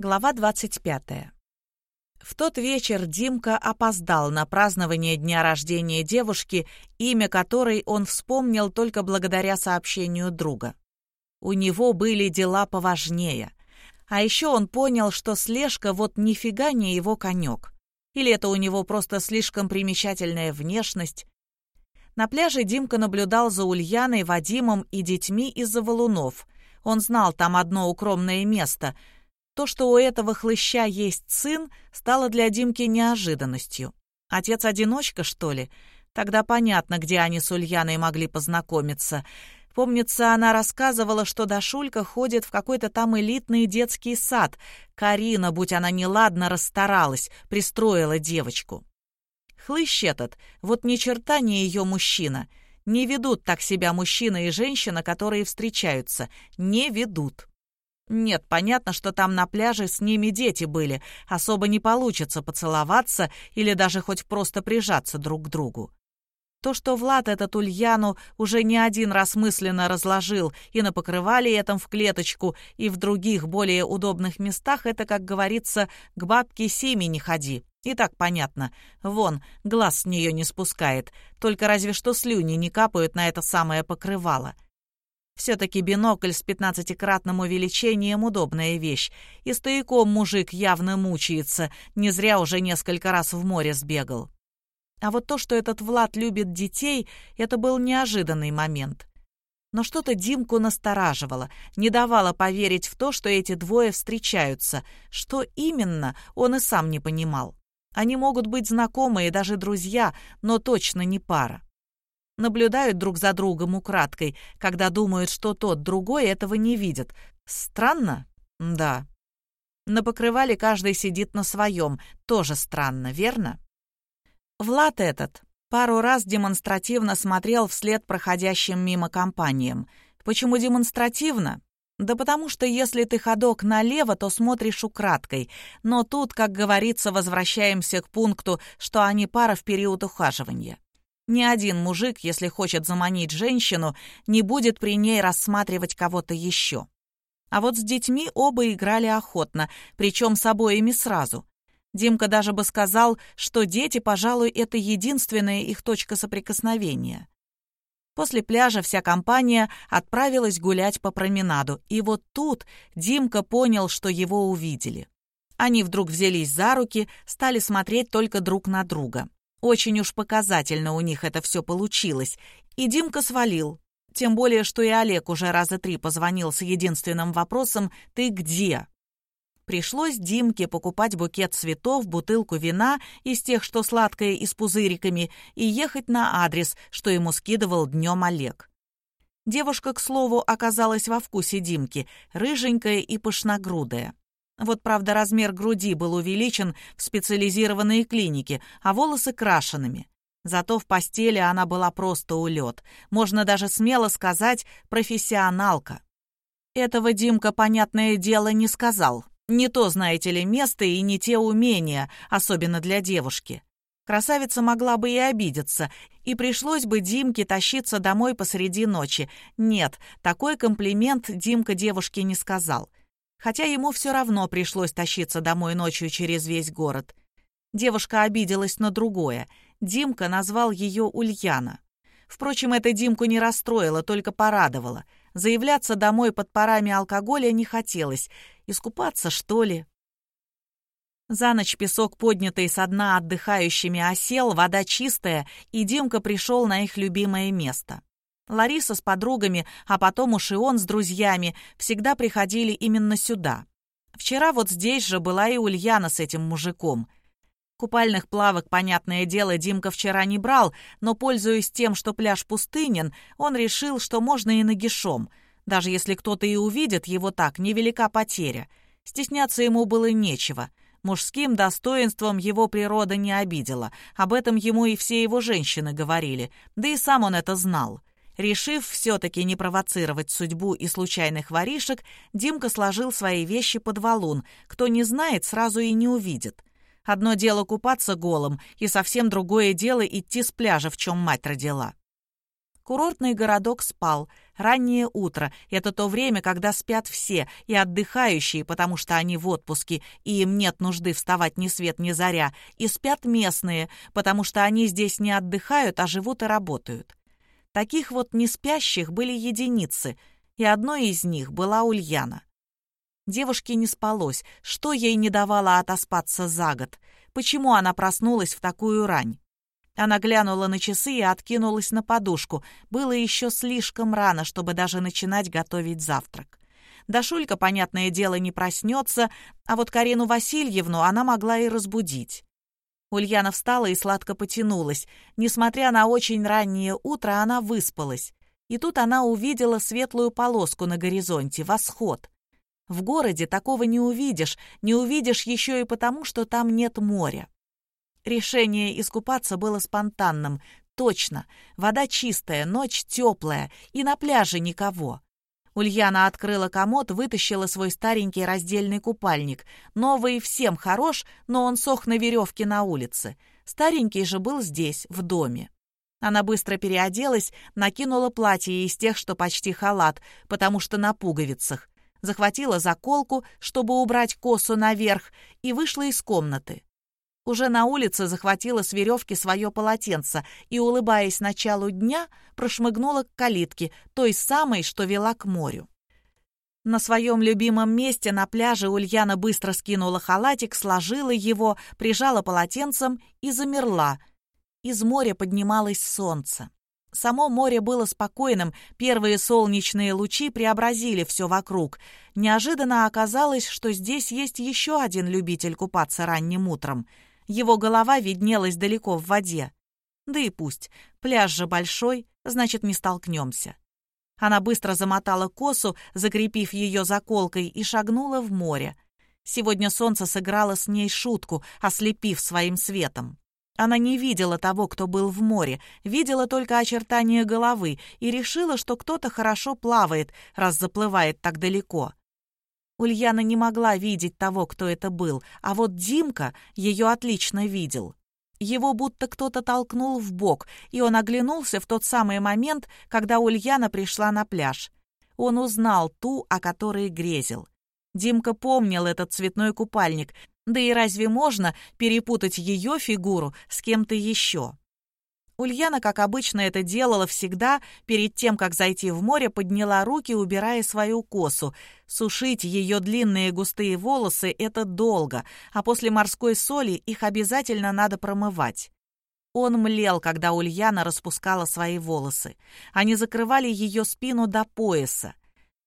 Глава 25. В тот вечер Димка опоздал на празднование дня рождения девушки, имя которой он вспомнил только благодаря сообщению друга. У него были дела поважнее. А еще он понял, что слежка вот нифига не его конек. Или это у него просто слишком примечательная внешность. На пляже Димка наблюдал за Ульяной, Вадимом и детьми из-за валунов. Он знал там одно укромное место — то, что у этого хлыща есть сын, стало для Димки неожиданностью. Отец-одиночка, что ли? Тогда понятно, где они с Ульяной могли познакомиться. Помнится, она рассказывала, что Дашулька ходит в какой-то там элитный детский сад. Карина, будь она неладна, расстаралась, пристроила девочку. Хлыщ этот, вот ни черта не ее мужчина. Не ведут так себя мужчина и женщина, которые встречаются. Не ведут. Нет, понятно, что там на пляже с ними дети были. Особо не получится поцеловаться или даже хоть просто прижаться друг к другу. То, что Влад этот Ульяну уже не один раз мысленно разложил и на покрывале этом в клеточку, и в других более удобных местах, это, как говорится, к бабке Сими не ходи. И так понятно. Вон, глаз с нее не спускает. Только разве что слюни не капают на это самое покрывало. — все-таки бинокль с пятнадцатикратным увеличением — удобная вещь. И стояком мужик явно мучается, не зря уже несколько раз в море сбегал. А вот то, что этот Влад любит детей, это был неожиданный момент. Но что-то Димку настораживало, не давало поверить в то, что эти двое встречаются. Что именно, он и сам не понимал. Они могут быть знакомые, даже друзья, но точно не пара наблюдают друг за другом украдкой, когда думают, что тот другой этого не видит. Странно? Да. На покрывале каждый сидит на своем. Тоже странно, верно? Влад этот пару раз демонстративно смотрел вслед проходящим мимо компаниям. Почему демонстративно? Да потому что если ты ходок налево, то смотришь украдкой. Но тут, как говорится, возвращаемся к пункту, что они пара в период ухаживания. Ни один мужик, если хочет заманить женщину, не будет при ней рассматривать кого-то еще. А вот с детьми оба играли охотно, причем с обоими сразу. Димка даже бы сказал, что дети, пожалуй, это единственная их точка соприкосновения. После пляжа вся компания отправилась гулять по променаду, и вот тут Димка понял, что его увидели. Они вдруг взялись за руки, стали смотреть только друг на друга. Очень уж показательно у них это все получилось. И Димка свалил. Тем более, что и Олег уже раза три позвонил с единственным вопросом «Ты где?». Пришлось Димке покупать букет цветов, бутылку вина из тех, что сладкое и с пузыриками, и ехать на адрес, что ему скидывал днем Олег. Девушка, к слову, оказалась во вкусе Димки, рыженькая и пышногрудая. Вот, правда, размер груди был увеличен в специализированной клинике, а волосы крашенными. Зато в постели она была просто улет. Можно даже смело сказать «профессионалка». Этого Димка, понятное дело, не сказал. Не то, знаете ли, место и не те умения, особенно для девушки. Красавица могла бы и обидеться, и пришлось бы Димке тащиться домой посреди ночи. Нет, такой комплимент Димка девушке не сказал хотя ему все равно пришлось тащиться домой ночью через весь город. Девушка обиделась на другое. Димка назвал ее Ульяна. Впрочем, это Димку не расстроило, только порадовало. Заявляться домой под парами алкоголя не хотелось. Искупаться, что ли? За ночь песок, поднятый со дна отдыхающими, осел, вода чистая, и Димка пришел на их любимое место. Лариса с подругами, а потом уж и он с друзьями всегда приходили именно сюда. Вчера вот здесь же была и Ульяна с этим мужиком. Купальных плавок, понятное дело, Димка вчера не брал, но, пользуясь тем, что пляж пустынен, он решил, что можно и нагишом. Даже если кто-то и увидит его так, невелика потеря. Стесняться ему было нечего. Мужским достоинством его природа не обидела. Об этом ему и все его женщины говорили, да и сам он это знал. Решив все-таки не провоцировать судьбу и случайных воришек, Димка сложил свои вещи под валун. Кто не знает, сразу и не увидит. Одно дело купаться голым, и совсем другое дело идти с пляжа, в чем мать родила. Курортный городок спал. Раннее утро — это то время, когда спят все, и отдыхающие, потому что они в отпуске, и им нет нужды вставать ни свет ни заря, и спят местные, потому что они здесь не отдыхают, а живут и работают. Таких вот неспящих были единицы, и одной из них была Ульяна. Девушке не спалось, что ей не давало отоспаться за год, почему она проснулась в такую рань. Она глянула на часы и откинулась на подушку. Было еще слишком рано, чтобы даже начинать готовить завтрак. Дашулька, понятное дело, не проснется, а вот Карину Васильевну она могла и разбудить. Ульяна встала и сладко потянулась. Несмотря на очень раннее утро, она выспалась. И тут она увидела светлую полоску на горизонте, восход. В городе такого не увидишь, не увидишь еще и потому, что там нет моря. Решение искупаться было спонтанным. Точно, вода чистая, ночь теплая, и на пляже никого. Ульяна открыла комод, вытащила свой старенький раздельный купальник. Новый всем хорош, но он сох на веревке на улице. Старенький же был здесь, в доме. Она быстро переоделась, накинула платье из тех, что почти халат, потому что на пуговицах. Захватила заколку, чтобы убрать косу наверх, и вышла из комнаты. Уже на улице захватила с веревки свое полотенце и, улыбаясь началу дня, прошмыгнула к калитке, той самой, что вела к морю. На своем любимом месте на пляже Ульяна быстро скинула халатик, сложила его, прижала полотенцем и замерла. Из моря поднималось солнце. Само море было спокойным, первые солнечные лучи преобразили все вокруг. Неожиданно оказалось, что здесь есть еще один любитель купаться ранним утром — его голова виднелась далеко в воде. Да и пусть, пляж же большой, значит, не столкнемся. Она быстро замотала косу, закрепив ее заколкой, и шагнула в море. Сегодня солнце сыграло с ней шутку, ослепив своим светом. Она не видела того, кто был в море, видела только очертания головы и решила, что кто-то хорошо плавает, раз заплывает так далеко. Ульяна не могла видеть того, кто это был, а вот Димка ее отлично видел. Его будто кто-то толкнул в бок, и он оглянулся в тот самый момент, когда Ульяна пришла на пляж. Он узнал ту, о которой грезил. Димка помнил этот цветной купальник, да и разве можно перепутать ее фигуру с кем-то еще? Ульяна, как обычно это делала всегда, перед тем, как зайти в море, подняла руки, убирая свою косу. Сушить ее длинные густые волосы — это долго, а после морской соли их обязательно надо промывать. Он млел, когда Ульяна распускала свои волосы. Они закрывали ее спину до пояса.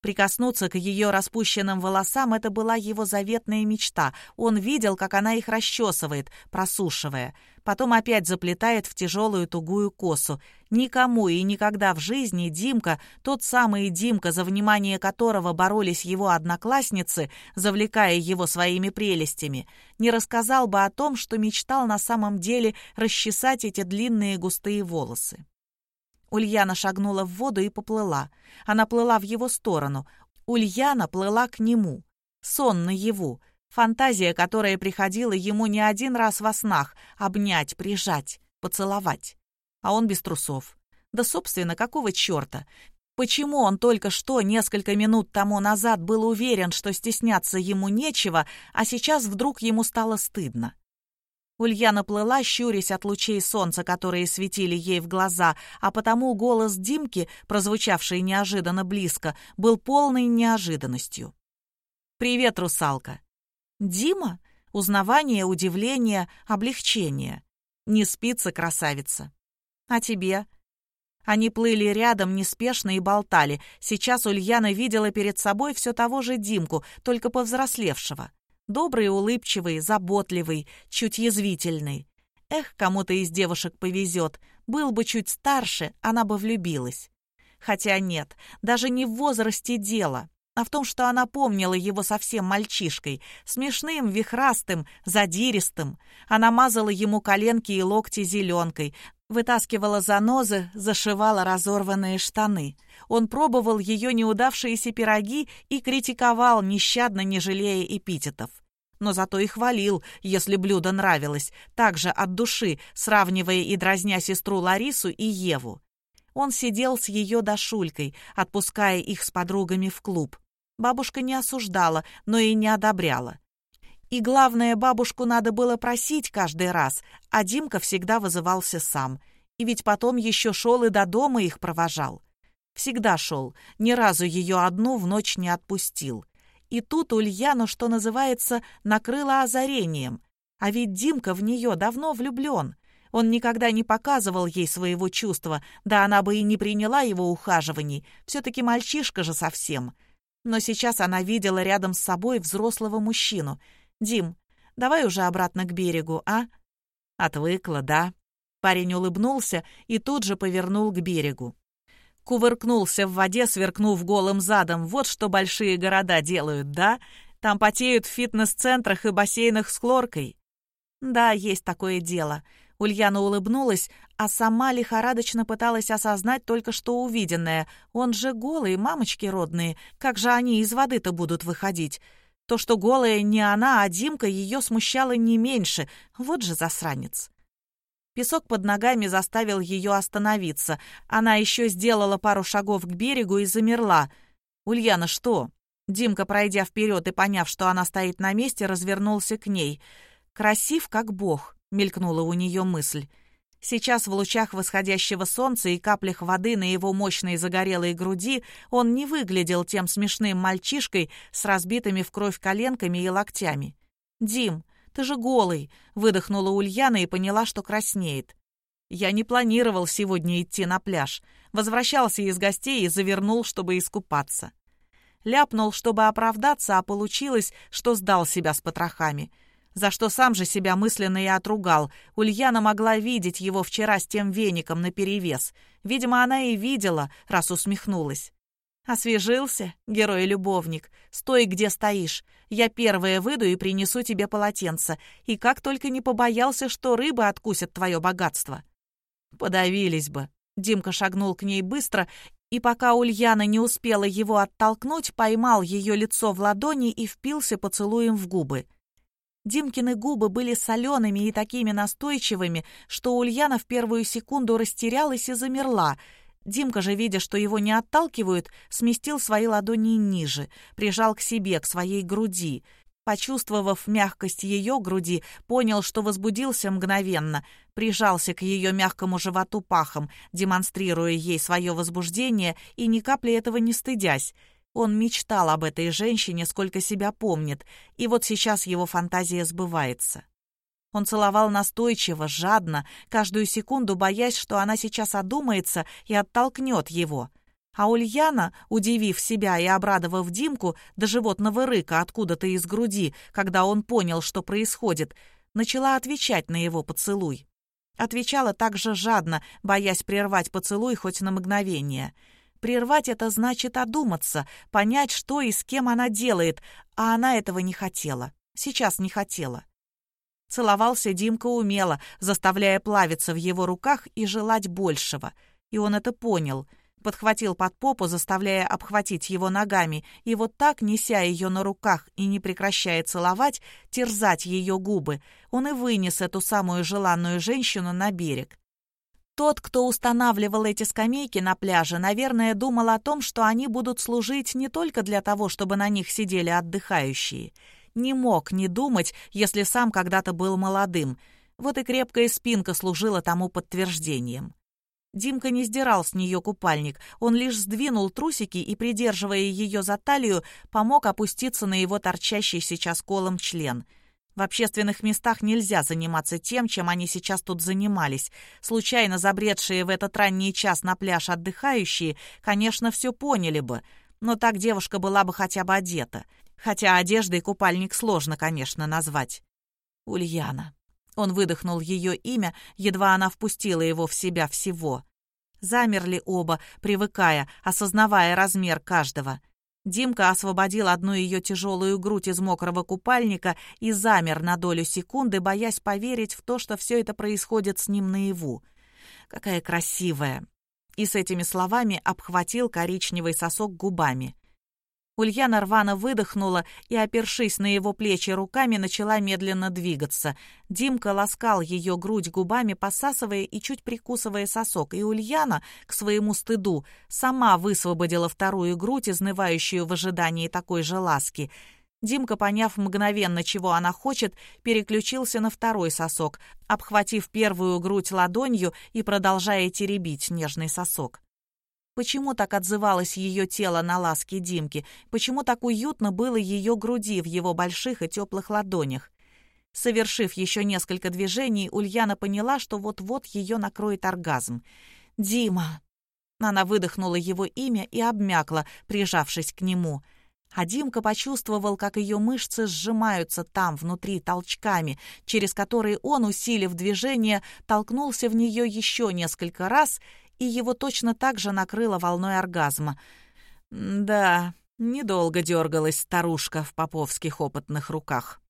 Прикоснуться к ее распущенным волосам — это была его заветная мечта. Он видел, как она их расчесывает, просушивая. Потом опять заплетает в тяжелую тугую косу. Никому и никогда в жизни Димка, тот самый Димка, за внимание которого боролись его одноклассницы, завлекая его своими прелестями, не рассказал бы о том, что мечтал на самом деле расчесать эти длинные густые волосы. Ульяна шагнула в воду и поплыла. Она плыла в его сторону. Ульяна плыла к нему. Сон наяву. Фантазия, которая приходила ему не один раз во снах. Обнять, прижать, поцеловать. А он без трусов. Да, собственно, какого черта? Почему он только что, несколько минут тому назад, был уверен, что стесняться ему нечего, а сейчас вдруг ему стало стыдно? Ульяна плыла, щурясь от лучей солнца, которые светили ей в глаза, а потому голос Димки, прозвучавший неожиданно близко, был полной неожиданностью. «Привет, русалка!» «Дима?» Узнавание, удивление, облегчение. «Не спится, красавица!» «А тебе?» Они плыли рядом неспешно и болтали. Сейчас Ульяна видела перед собой все того же Димку, только повзрослевшего. Добрый, улыбчивый, заботливый, чуть язвительный. Эх, кому-то из девушек повезет. Был бы чуть старше, она бы влюбилась. Хотя нет, даже не в возрасте дело, а в том, что она помнила его совсем мальчишкой, смешным, вихрастым, задиристым. Она мазала ему коленки и локти зеленкой, вытаскивала занозы, зашивала разорванные штаны. Он пробовал ее неудавшиеся пироги и критиковал, нещадно не жалея эпитетов. Но зато и хвалил, если блюдо нравилось, также от души, сравнивая и дразня сестру Ларису и Еву. Он сидел с ее дошулькой, отпуская их с подругами в клуб. Бабушка не осуждала, но и не одобряла. И главное, бабушку надо было просить каждый раз, а Димка всегда вызывался сам. И ведь потом еще шел и до дома их провожал. Всегда шел, ни разу ее одну в ночь не отпустил. И тут Ульяну, что называется, накрыло озарением. А ведь Димка в нее давно влюблен. Он никогда не показывал ей своего чувства, да она бы и не приняла его ухаживаний. Все-таки мальчишка же совсем. Но сейчас она видела рядом с собой взрослого мужчину — «Дим, давай уже обратно к берегу, а?» «Отвыкла, да?» Парень улыбнулся и тут же повернул к берегу. Кувыркнулся в воде, сверкнув голым задом. Вот что большие города делают, да? Там потеют в фитнес-центрах и бассейнах с хлоркой. Да, есть такое дело. Ульяна улыбнулась, а сама лихорадочно пыталась осознать только что увиденное. Он же голый, мамочки родные. Как же они из воды-то будут выходить? То, что голая не она, а Димка, ее смущало не меньше. Вот же засранец. Песок под ногами заставил ее остановиться. Она еще сделала пару шагов к берегу и замерла. «Ульяна, что?» Димка, пройдя вперед и поняв, что она стоит на месте, развернулся к ней. «Красив, как бог», — мелькнула у нее мысль. Сейчас в лучах восходящего солнца и каплях воды на его мощной загорелой груди он не выглядел тем смешным мальчишкой с разбитыми в кровь коленками и локтями. «Дим, ты же голый!» — выдохнула Ульяна и поняла, что краснеет. «Я не планировал сегодня идти на пляж. Возвращался из гостей и завернул, чтобы искупаться». Ляпнул, чтобы оправдаться, а получилось, что сдал себя с потрохами — за что сам же себя мысленно и отругал. Ульяна могла видеть его вчера с тем веником наперевес. Видимо, она и видела, раз усмехнулась. «Освежился, герой-любовник. Стой, где стоишь. Я первая выйду и принесу тебе полотенце. И как только не побоялся, что рыбы откусят твое богатство». «Подавились бы». Димка шагнул к ней быстро, и пока Ульяна не успела его оттолкнуть, поймал ее лицо в ладони и впился поцелуем в губы. Димкины губы были солеными и такими настойчивыми, что Ульяна в первую секунду растерялась и замерла. Димка же, видя, что его не отталкивают, сместил свои ладони ниже, прижал к себе, к своей груди. Почувствовав мягкость ее груди, понял, что возбудился мгновенно, прижался к ее мягкому животу пахом, демонстрируя ей свое возбуждение и ни капли этого не стыдясь. Он мечтал об этой женщине, сколько себя помнит, и вот сейчас его фантазия сбывается. Он целовал настойчиво, жадно, каждую секунду боясь, что она сейчас одумается и оттолкнет его. А Ульяна, удивив себя и обрадовав Димку до животного рыка откуда-то из груди, когда он понял, что происходит, начала отвечать на его поцелуй. Отвечала также жадно, боясь прервать поцелуй хоть на мгновение — Прервать это значит одуматься, понять, что и с кем она делает, а она этого не хотела. Сейчас не хотела. Целовался Димка умело, заставляя плавиться в его руках и желать большего. И он это понял. Подхватил под попу, заставляя обхватить его ногами, и вот так, неся ее на руках и не прекращая целовать, терзать ее губы, он и вынес эту самую желанную женщину на берег. Тот, кто устанавливал эти скамейки на пляже, наверное, думал о том, что они будут служить не только для того, чтобы на них сидели отдыхающие. Не мог не думать, если сам когда-то был молодым. Вот и крепкая спинка служила тому подтверждением. Димка не сдирал с нее купальник, он лишь сдвинул трусики и, придерживая ее за талию, помог опуститься на его торчащий сейчас колом член — в общественных местах нельзя заниматься тем, чем они сейчас тут занимались. Случайно забредшие в этот ранний час на пляж отдыхающие, конечно, все поняли бы, но так девушка была бы хотя бы одета. Хотя одеждой купальник сложно, конечно, назвать. Ульяна. Он выдохнул ее имя, едва она впустила его в себя всего. Замерли оба, привыкая, осознавая размер каждого. Димка освободил одну ее тяжелую грудь из мокрого купальника и замер на долю секунды, боясь поверить в то, что все это происходит с ним наяву. «Какая красивая!» И с этими словами обхватил коричневый сосок губами. Ульяна рвано выдохнула и, опершись на его плечи руками, начала медленно двигаться. Димка ласкал ее грудь губами, посасывая и чуть прикусывая сосок, и Ульяна, к своему стыду, сама высвободила вторую грудь, изнывающую в ожидании такой же ласки. Димка, поняв мгновенно, чего она хочет, переключился на второй сосок, обхватив первую грудь ладонью и продолжая теребить нежный сосок. Почему так отзывалось ее тело на ласки Димки? Почему так уютно было ее груди в его больших и теплых ладонях? Совершив еще несколько движений, Ульяна поняла, что вот-вот ее накроет оргазм. «Дима!» Она выдохнула его имя и обмякла, прижавшись к нему. А Димка почувствовал, как ее мышцы сжимаются там, внутри, толчками, через которые он, усилив движение, толкнулся в нее еще несколько раз и его точно так же накрыло волной оргазма. Да, недолго дергалась старушка в поповских опытных руках.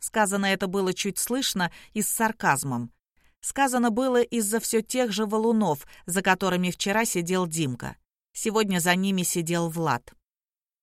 Сказано это было чуть слышно и с сарказмом. Сказано было из-за все тех же валунов, за которыми вчера сидел Димка. Сегодня за ними сидел Влад.